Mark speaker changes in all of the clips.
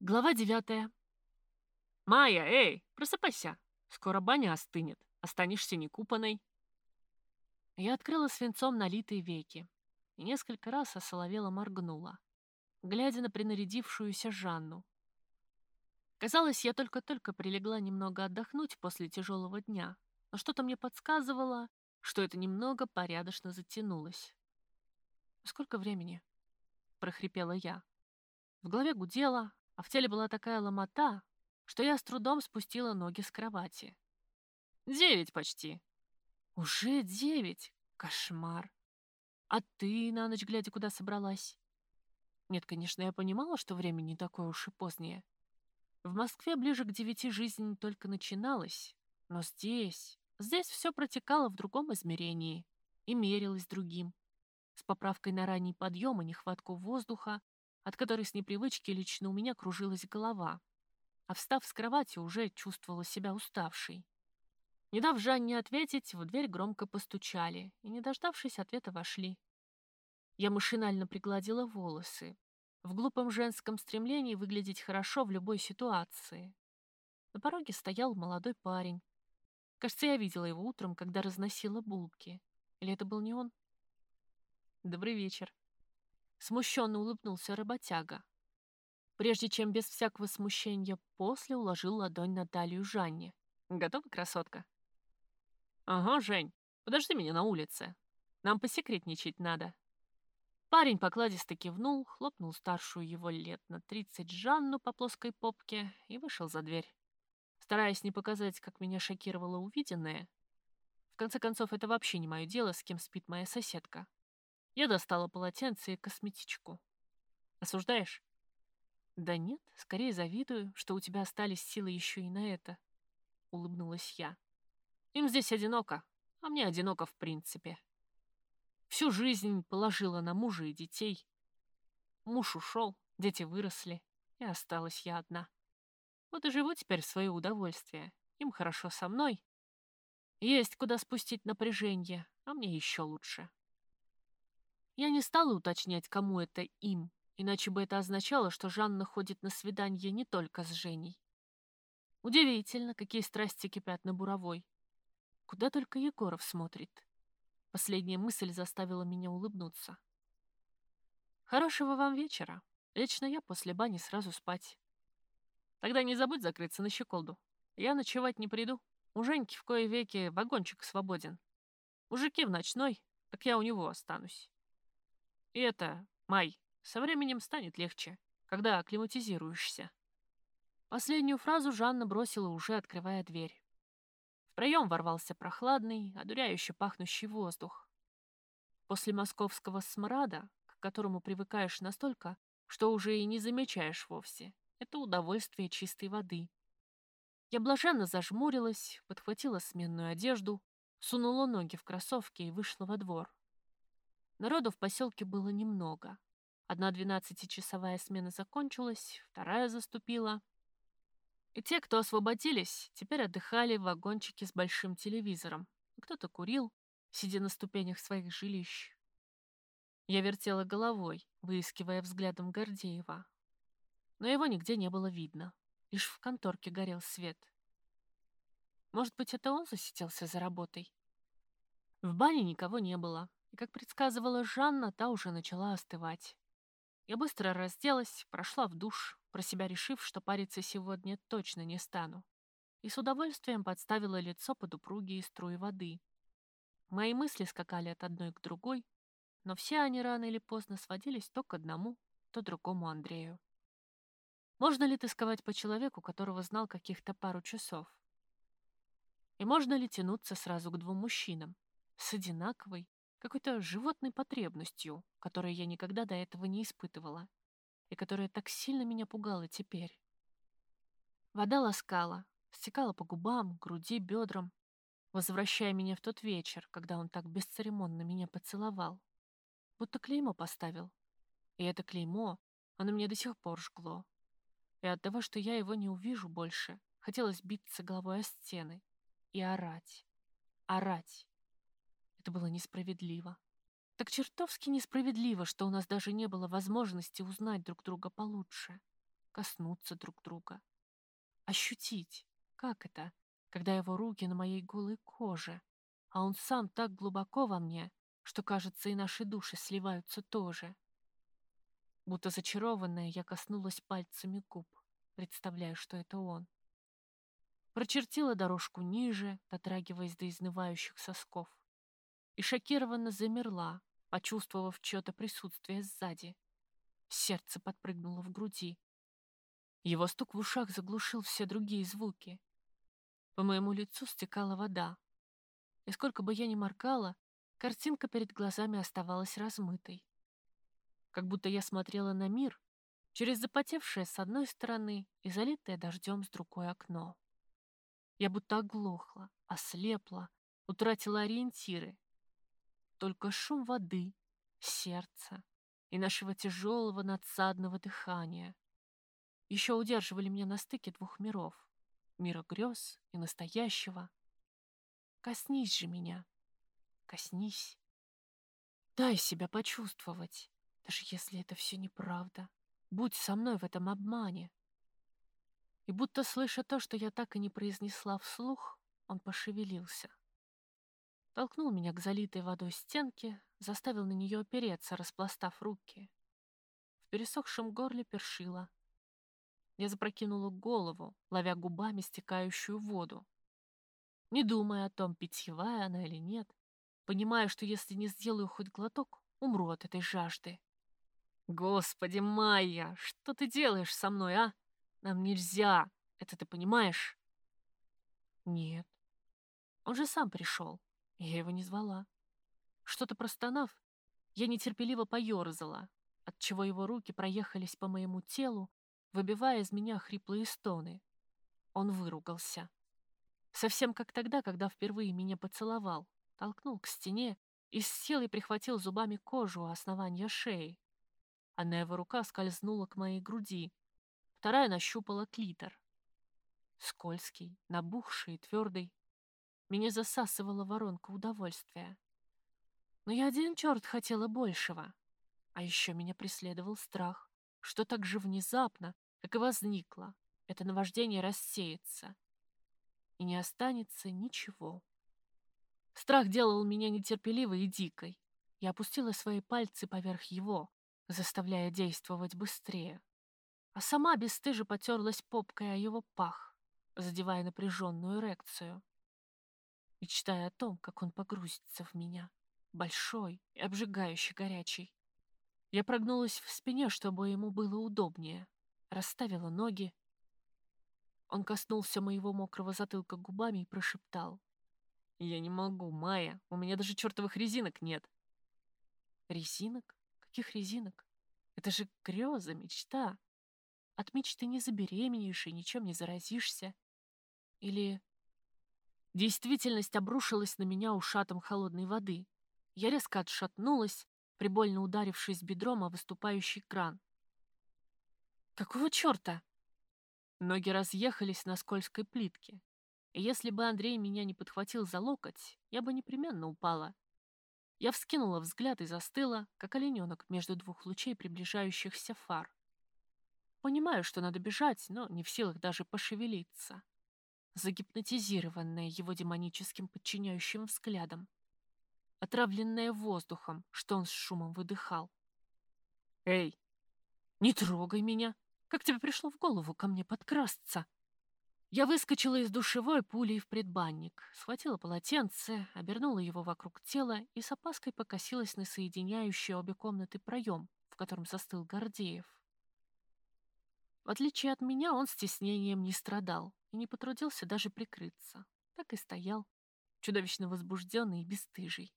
Speaker 1: Глава девятая. «Майя, эй, просыпайся! Скоро баня остынет, останешься некупанной». Я открыла свинцом налитые веки и несколько раз осоловела моргнула, глядя на принарядившуюся Жанну. Казалось, я только-только прилегла немного отдохнуть после тяжелого дня, но что-то мне подсказывало, что это немного порядочно затянулось. «Сколько времени?» — прохрипела я. В голове гудело, а в теле была такая ломота, что я с трудом спустила ноги с кровати. «Девять почти». «Уже девять? Кошмар. А ты на ночь глядя куда собралась?» Нет, конечно, я понимала, что время не такое уж и позднее. В Москве ближе к девяти жизнь только начиналась, но здесь, здесь все протекало в другом измерении и мерилось другим, с поправкой на ранний подъем и нехватку воздуха, от которой с непривычки лично у меня кружилась голова, а встав с кровати, уже чувствовала себя уставшей. Не дав Жанне ответить, в дверь громко постучали, и, не дождавшись ответа, вошли. Я машинально пригладила волосы, в глупом женском стремлении выглядеть хорошо в любой ситуации. На пороге стоял молодой парень. Кажется, я видела его утром, когда разносила булки. Или это был не он? Добрый вечер. Смущенно улыбнулся работяга. Прежде чем без всякого смущения после уложил ладонь на талию Жанне. «Готова, красотка?» «Ага, Жень, подожди меня на улице. Нам посекретничать надо». Парень покладисто кивнул, хлопнул старшую его лет на тридцать Жанну по плоской попке и вышел за дверь. Стараясь не показать, как меня шокировало увиденное, в конце концов, это вообще не мое дело, с кем спит моя соседка. Я достала полотенце и косметичку. Осуждаешь? Да нет, скорее завидую, что у тебя остались силы еще и на это. Улыбнулась я. Им здесь одиноко, а мне одиноко в принципе. Всю жизнь положила на мужа и детей. Муж ушел, дети выросли, и осталась я одна. Вот и живу теперь в свое удовольствие. Им хорошо со мной. Есть куда спустить напряжение, а мне еще лучше. Я не стала уточнять, кому это им, иначе бы это означало, что Жанна ходит на свидание не только с Женей. Удивительно, какие страсти кипят на буровой. Куда только Егоров смотрит. Последняя мысль заставила меня улыбнуться. Хорошего вам вечера. Лично я после бани сразу спать. Тогда не забудь закрыться на щеколду. Я ночевать не приду. У Женьки в кое веки вагончик свободен. Мужики в ночной, так я у него останусь. И это, Май, со временем станет легче, когда акклиматизируешься. Последнюю фразу Жанна бросила, уже открывая дверь. В проем ворвался прохладный, одуряюще пахнущий воздух. После московского смрада, к которому привыкаешь настолько, что уже и не замечаешь вовсе, это удовольствие чистой воды. Я блаженно зажмурилась, подхватила сменную одежду, сунула ноги в кроссовки и вышла во двор. Народу в поселке было немного. Одна двенадцатичасовая смена закончилась, вторая заступила. И те, кто освободились, теперь отдыхали в вагончике с большим телевизором. Кто-то курил, сидя на ступенях своих жилищ. Я вертела головой, выискивая взглядом Гордеева. Но его нигде не было видно. Лишь в конторке горел свет. Может быть, это он засиделся за работой? В бане никого не было и, как предсказывала Жанна, та уже начала остывать. Я быстро разделась, прошла в душ, про себя решив, что париться сегодня точно не стану, и с удовольствием подставила лицо под упругие струи воды. Мои мысли скакали от одной к другой, но все они рано или поздно сводились то к одному, то другому Андрею. Можно ли тосковать по человеку, которого знал каких-то пару часов? И можно ли тянуться сразу к двум мужчинам с одинаковой, какой-то животной потребностью, которую я никогда до этого не испытывала, и которая так сильно меня пугала теперь. Вода ласкала, стекала по губам, груди, бедрам, возвращая меня в тот вечер, когда он так бесцеремонно меня поцеловал. Будто клеймо поставил. И это клеймо, оно мне до сих пор жгло. И от того, что я его не увижу больше, хотелось биться головой о стены и орать. Орать. Это было несправедливо. Так чертовски несправедливо, что у нас даже не было возможности узнать друг друга получше. коснуться друг друга. Ощутить, как это, когда его руки на моей голой коже, а он сам так глубоко во мне, что, кажется, и наши души сливаются тоже. Будто зачарованная, я коснулась пальцами губ, представляя, что это он. Прочертила дорожку ниже, дотрагиваясь до изнывающих сосков. И шокированно замерла, почувствовав чье-то присутствие сзади. Сердце подпрыгнуло в груди. Его стук в ушах заглушил все другие звуки. По моему лицу стекала вода. И сколько бы я ни моргала, картинка перед глазами оставалась размытой. Как будто я смотрела на мир через запотевшее с одной стороны и залитое дождем с другой окно. Я будто оглохла, ослепла, утратила ориентиры. Только шум воды, сердца и нашего тяжелого надсадного дыхания еще удерживали меня на стыке двух миров — мира грез и настоящего. Коснись же меня, коснись. Дай себя почувствовать, даже если это все неправда. Будь со мной в этом обмане. И будто слыша то, что я так и не произнесла вслух, он пошевелился. Толкнул меня к залитой водой стенке, заставил на нее опереться, распластав руки. В пересохшем горле першило. Я запрокинула голову, ловя губами стекающую воду. Не думая о том, питьевая она или нет, понимая, что если не сделаю хоть глоток, умру от этой жажды. «Господи, Майя, что ты делаешь со мной, а?» Нам нельзя. Это ты понимаешь? Нет. Он же сам пришел. Я его не звала. Что-то простонав, я нетерпеливо поерзала, отчего его руки проехались по моему телу, выбивая из меня хриплые стоны. Он выругался. Совсем как тогда, когда впервые меня поцеловал, толкнул к стене и с силой прихватил зубами кожу у основания шеи. Одна его рука скользнула к моей груди, Вторая нащупала клитор. Скользкий, набухший и твердый. Меня засасывала воронка удовольствия. Но я один черт хотела большего. А еще меня преследовал страх, что так же внезапно, как и возникло, это наваждение рассеется. И не останется ничего. Страх делал меня нетерпеливой и дикой. Я опустила свои пальцы поверх его, заставляя действовать быстрее а сама бесстыже потерлась попкой о его пах, задевая напряженную эрекцию. Мечтая о том, как он погрузится в меня, большой и обжигающе горячий. Я прогнулась в спине, чтобы ему было удобнее, расставила ноги. Он коснулся моего мокрого затылка губами и прошептал. «Я не могу, Майя, у меня даже чертовых резинок нет». «Резинок? Каких резинок? Это же греза, мечта. От мечты не забеременеешь и ничем не заразишься. Или... Действительность обрушилась на меня ушатом холодной воды. Я резко отшатнулась, прибольно ударившись бедром о выступающий кран. Какого черта? Ноги разъехались на скользкой плитке. И если бы Андрей меня не подхватил за локоть, я бы непременно упала. Я вскинула взгляд и застыла, как олененок между двух лучей приближающихся фар. Понимаю, что надо бежать, но не в силах даже пошевелиться. Загипнотизированная его демоническим подчиняющим взглядом. Отравленная воздухом, что он с шумом выдыхал. «Эй, не трогай меня! Как тебе пришло в голову ко мне подкрасться?» Я выскочила из душевой пулей в предбанник, схватила полотенце, обернула его вокруг тела и с опаской покосилась на соединяющий обе комнаты проем, в котором застыл Гордеев. В отличие от меня, он стеснением не страдал и не потрудился даже прикрыться. Так и стоял, чудовищно возбужденный и бесстыжий.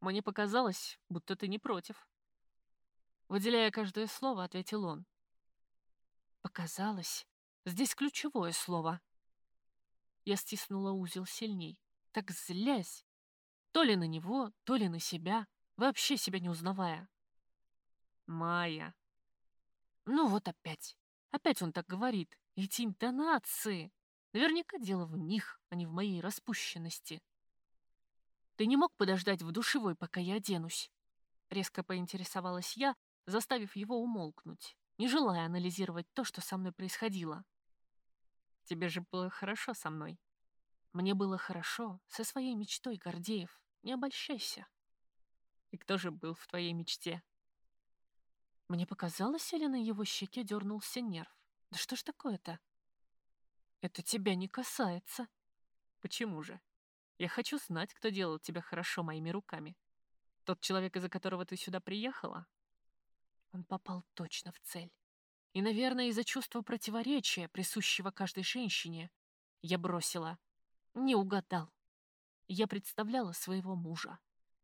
Speaker 1: Мне показалось, будто ты не против. Выделяя каждое слово, ответил он. Показалось. Здесь ключевое слово. Я стиснула узел сильней, так злясь. То ли на него, то ли на себя, вообще себя не узнавая. Майя. Ну вот опять. Опять он так говорит. Эти интонации. Наверняка дело в них, а не в моей распущенности. Ты не мог подождать в душевой, пока я оденусь? Резко поинтересовалась я, заставив его умолкнуть. не желая анализировать то, что со мной происходило. Тебе же было хорошо со мной. Мне было хорошо со своей мечтой, Гордеев. Не обольщайся. И кто же был в твоей мечте? Мне показалось, или на его щеке дернулся нерв. Да что ж такое-то? Это тебя не касается. Почему же? Я хочу знать, кто делал тебя хорошо моими руками. Тот человек, из-за которого ты сюда приехала? Он попал точно в цель. И, наверное, из-за чувства противоречия, присущего каждой женщине, я бросила. Не угадал. Я представляла своего мужа,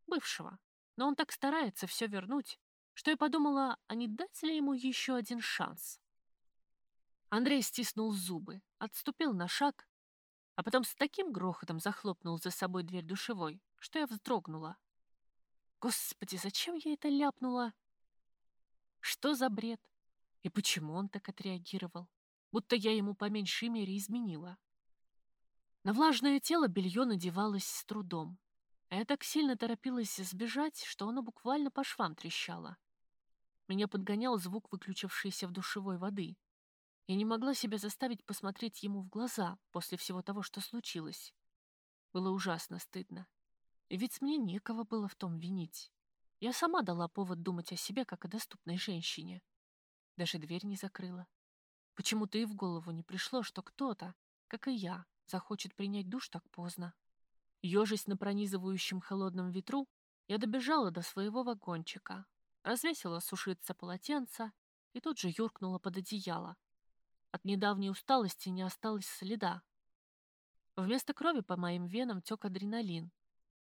Speaker 1: бывшего, но он так старается все вернуть, что я подумала, а не дать ли ему еще один шанс. Андрей стиснул зубы, отступил на шаг, а потом с таким грохотом захлопнул за собой дверь душевой, что я вздрогнула. Господи, зачем я это ляпнула? Что за бред? И почему он так отреагировал? Будто я ему по меньшей мере изменила. На влажное тело белье надевалось с трудом. Я так сильно торопилась сбежать, что оно буквально по швам трещало. Меня подгонял звук выключившейся в душевой воды. Я не могла себя заставить посмотреть ему в глаза после всего того, что случилось. Было ужасно стыдно. Ведь мне некого было в том винить. Я сама дала повод думать о себе, как о доступной женщине. Даже дверь не закрыла. Почему-то и в голову не пришло, что кто-то, как и я, захочет принять душ так поздно. Ёжись на пронизывающем холодном ветру, я добежала до своего вагончика, развесила сушиться полотенце и тут же юркнула под одеяло. От недавней усталости не осталось следа. Вместо крови по моим венам тек адреналин,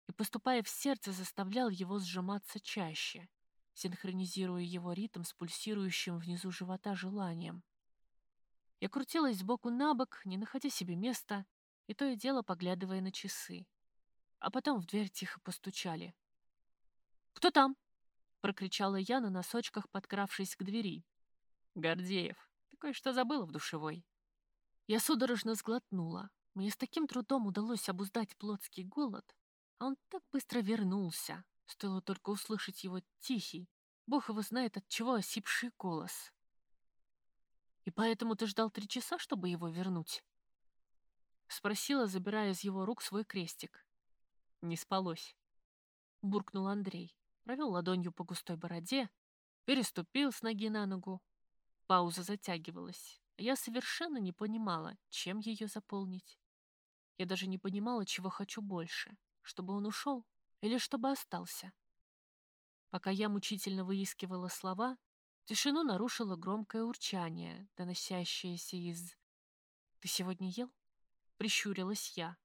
Speaker 1: и, поступая в сердце, заставлял его сжиматься чаще синхронизируя его ритм с пульсирующим внизу живота желанием. Я крутилась сбоку на бок, не находя себе места, и то и дело поглядывая на часы. А потом в дверь тихо постучали. «Кто там?» — прокричала я на носочках, подкравшись к двери. «Гордеев, ты кое-что забыла в душевой». Я судорожно сглотнула. Мне с таким трудом удалось обуздать плотский голод, а он так быстро вернулся, Стоило только услышать его тихий, бог его знает от чего осипший голос. «И поэтому ты ждал три часа, чтобы его вернуть?» Спросила, забирая из его рук свой крестик. «Не спалось», — буркнул Андрей, провел ладонью по густой бороде, переступил с ноги на ногу. Пауза затягивалась. Я совершенно не понимала, чем ее заполнить. Я даже не понимала, чего хочу больше, чтобы он ушел или чтобы остался. Пока я мучительно выискивала слова, тишину нарушило громкое урчание, доносящееся из... «Ты сегодня ел?» — прищурилась я.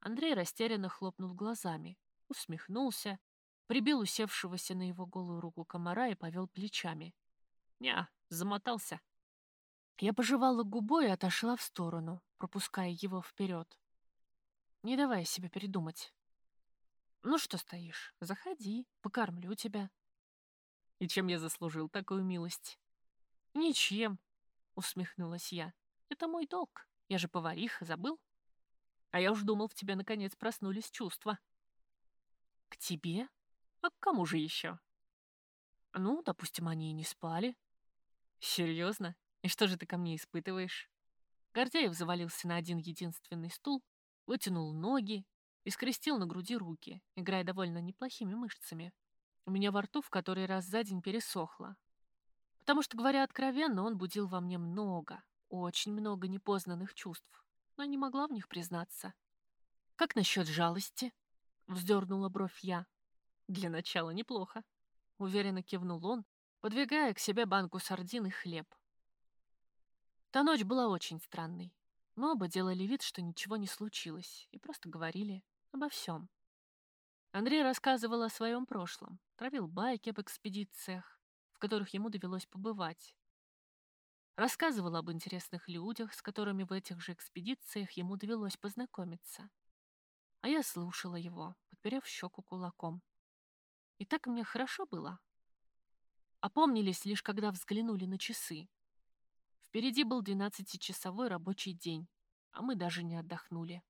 Speaker 1: Андрей растерянно хлопнул глазами, усмехнулся, прибил усевшегося на его голую руку комара и повел плечами. «Ня, замотался». Я пожевала губой и отошла в сторону, пропуская его вперед. Не давая себе передумать. Ну что стоишь? Заходи, покормлю тебя. И чем я заслужил такую милость? Ничем, усмехнулась я. Это мой долг. Я же повариха, забыл? А я уж думал, в тебе наконец проснулись чувства. К тебе? А к кому же еще? Ну, допустим, они и не спали. Серьезно? И что же ты ко мне испытываешь? Гордеев завалился на один единственный стул, вытянул ноги и скрестил на груди руки, играя довольно неплохими мышцами. У меня во рту в который раз за день пересохло. Потому что, говоря откровенно, он будил во мне много, очень много непознанных чувств, но не могла в них признаться. «Как насчет жалости?» — вздернула бровь я. «Для начала неплохо», — уверенно кивнул он, подвигая к себе банку сардин и хлеб. Та ночь была очень странной. Мы оба делали вид, что ничего не случилось, и просто говорили Обо всем. Андрей рассказывал о своем прошлом, травил байки об экспедициях, в которых ему довелось побывать. Рассказывал об интересных людях, с которыми в этих же экспедициях ему довелось познакомиться. А я слушала его, подперев щеку кулаком. И так мне хорошо было. Опомнились лишь, когда взглянули на часы. Впереди был двенадцатичасовой рабочий день, а мы даже не отдохнули.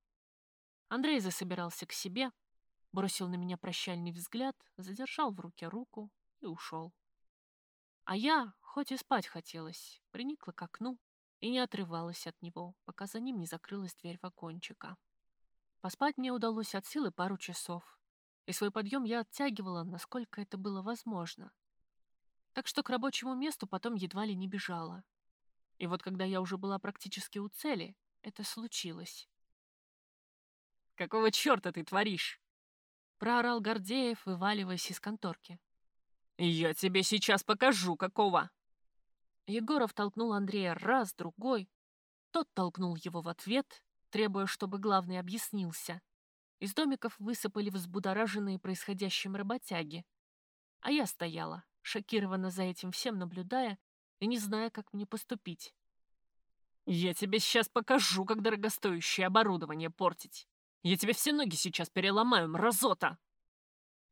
Speaker 1: Андрей засобирался к себе, бросил на меня прощальный взгляд, задержал в руке руку и ушел. А я, Хоть и спать хотелось, приникла к окну и не отрывалась от него, пока за ним не закрылась дверь вагончика. Поспать мне удалось от силы пару часов, и свой подъем я оттягивала, насколько это было возможно. Так что к рабочему месту потом едва ли не бежала. И вот когда я уже была практически у цели, это случилось.
Speaker 2: «Какого черта ты творишь?»
Speaker 1: Проорал Гордеев, вываливаясь из конторки.
Speaker 2: «Я тебе сейчас покажу, какого!»
Speaker 1: Егоров толкнул Андрея раз, другой. Тот толкнул его в ответ, требуя, чтобы главный объяснился. Из домиков высыпали взбудораженные происходящим работяги. А я стояла, шокированно за этим всем наблюдая и не зная, как мне поступить.
Speaker 2: «Я тебе сейчас покажу, как дорогостоящее оборудование портить. Я тебе все ноги сейчас переломаю, мразота!»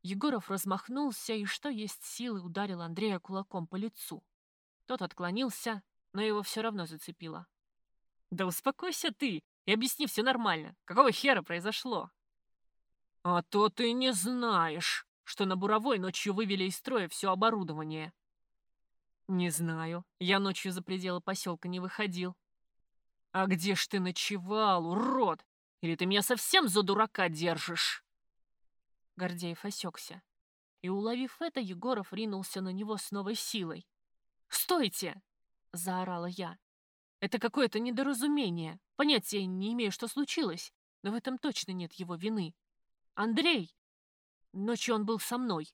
Speaker 1: Егоров размахнулся и, что есть силы, ударил Андрея кулаком по лицу. Тот отклонился, но его все равно зацепило.
Speaker 2: «Да успокойся ты и объясни все нормально. Какого хера произошло?» «А то ты не знаешь, что на Буровой ночью вывели из строя все оборудование».
Speaker 1: «Не знаю. Я ночью за пределы поселка не выходил».
Speaker 2: «А где ж ты ночевал, урод? Или ты меня совсем за дурака держишь?»
Speaker 1: Гордеев осекся. И, уловив это, Егоров ринулся на него с новой силой. «Стойте!» — заорала я. «Это какое-то недоразумение. Понятия не имею, что случилось, но в этом точно нет его вины. Андрей! Ночью он был со мной.